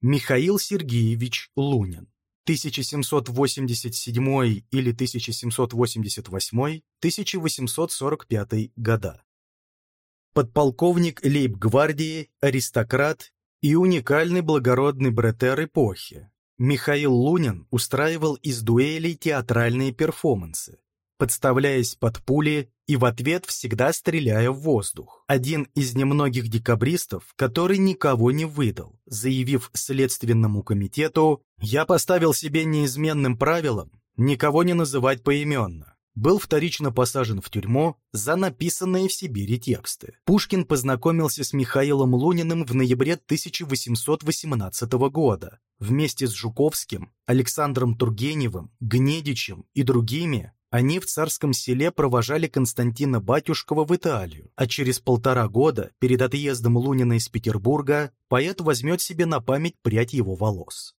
Михаил Сергеевич Лунин. 1787 или 1788, 1845 года. Подполковник лейб-гвардии, аристократ и уникальный благородный бретер эпохи. Михаил Лунин устраивал из дуэлей театральные перформансы, подставляясь под пули и в ответ всегда стреляя в воздух. Один из немногих декабристов, который никого не выдал, заявив Следственному комитету «Я поставил себе неизменным правилом никого не называть поименно» был вторично посажен в тюрьму за написанные в Сибири тексты. Пушкин познакомился с Михаилом Луниным в ноябре 1818 года. Вместе с Жуковским, Александром Тургеневым, Гнедичем и другими они в царском селе провожали Константина Батюшкова в Италию, а через полтора года, перед отъездом Лунина из Петербурга, поэт возьмет себе на память прядь его волос.